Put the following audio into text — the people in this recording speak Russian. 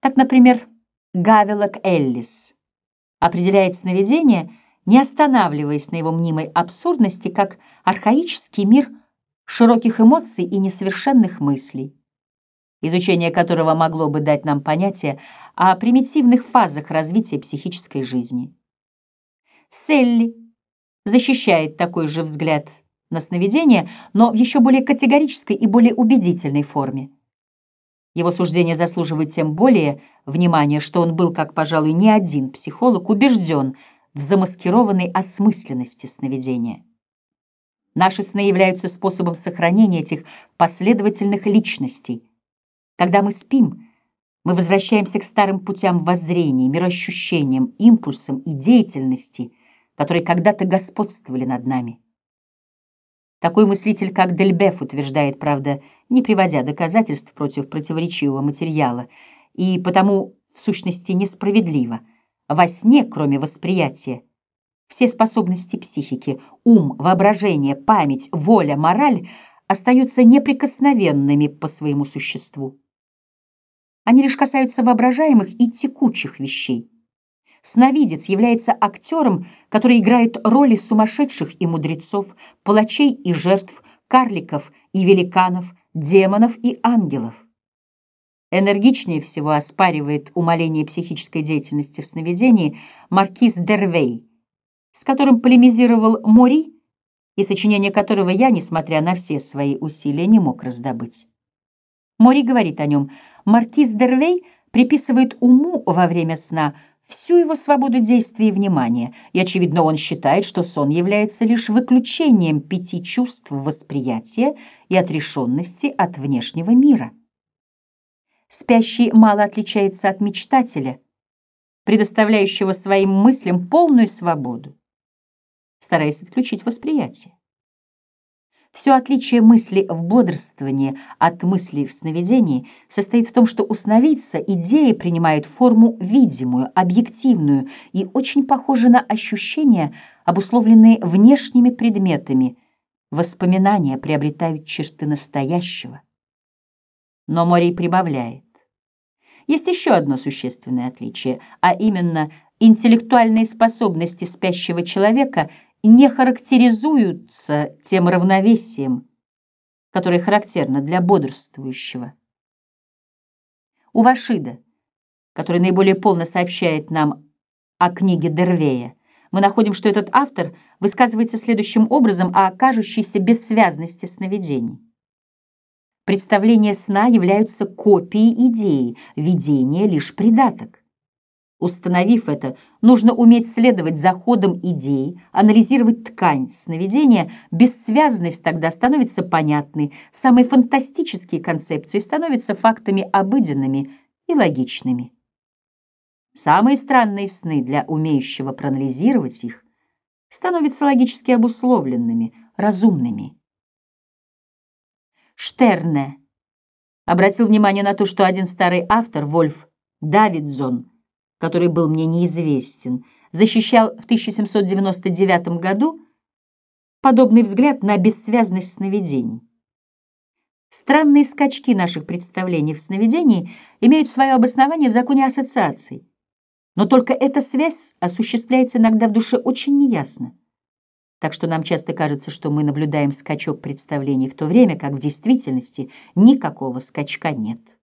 Так, например, Гавелок Эллис определяет сновидение, не останавливаясь на его мнимой абсурдности, как архаический мир широких эмоций и несовершенных мыслей, изучение которого могло бы дать нам понятие о примитивных фазах развития психической жизни. Селли защищает такой же взгляд на сновидение, но в еще более категорической и более убедительной форме. Его суждение заслуживает тем более внимания, что он был, как, пожалуй, не один психолог, убежден в замаскированной осмысленности сновидения. Наши сны являются способом сохранения этих последовательных личностей. Когда мы спим, мы возвращаемся к старым путям воззрения, мироощущениям, импульсам и деятельности, которые когда-то господствовали над нами. Такой мыслитель, как Дельбеф, утверждает, правда, не приводя доказательств против противоречивого материала, и потому, в сущности, несправедливо. Во сне, кроме восприятия, все способности психики, ум, воображение, память, воля, мораль остаются неприкосновенными по своему существу. Они лишь касаются воображаемых и текучих вещей. Сновидец является актером, который играет роли сумасшедших и мудрецов, палачей и жертв, карликов и великанов, демонов и ангелов. Энергичнее всего оспаривает умаление психической деятельности в сновидении маркиз Дервей, с которым полемизировал Мори, и сочинение которого я, несмотря на все свои усилия, не мог раздобыть. Мори говорит о нем, маркиз Дервей приписывает уму во время сна – всю его свободу действия и внимания, и, очевидно, он считает, что сон является лишь выключением пяти чувств восприятия и отрешенности от внешнего мира. Спящий мало отличается от мечтателя, предоставляющего своим мыслям полную свободу, стараясь отключить восприятие. Все отличие мысли в бодрствовании от мысли в сновидении состоит в том, что у сновидца идеи принимают форму видимую, объективную и очень похожи на ощущения, обусловленные внешними предметами. Воспоминания приобретают черты настоящего. Но Морей прибавляет. Есть еще одно существенное отличие, а именно интеллектуальные способности спящего человека – не характеризуются тем равновесием, которое характерно для бодрствующего. У Вашида, который наиболее полно сообщает нам о книге Дервея, мы находим, что этот автор высказывается следующим образом о кажущейся бессвязности сновидений. Представления сна являются копией идеи, видение — лишь придаток. Установив это, нужно уметь следовать за ходом идеи, анализировать ткань сновидения, бессвязность тогда становится понятной, самые фантастические концепции становятся фактами обыденными и логичными. Самые странные сны для умеющего проанализировать их становятся логически обусловленными, разумными. Штерне обратил внимание на то, что один старый автор, Вольф Давидзон, который был мне неизвестен, защищал в 1799 году подобный взгляд на бессвязность сновидений. Странные скачки наших представлений в сновидении имеют свое обоснование в законе ассоциаций, но только эта связь осуществляется иногда в душе очень неясно. Так что нам часто кажется, что мы наблюдаем скачок представлений в то время, как в действительности никакого скачка нет.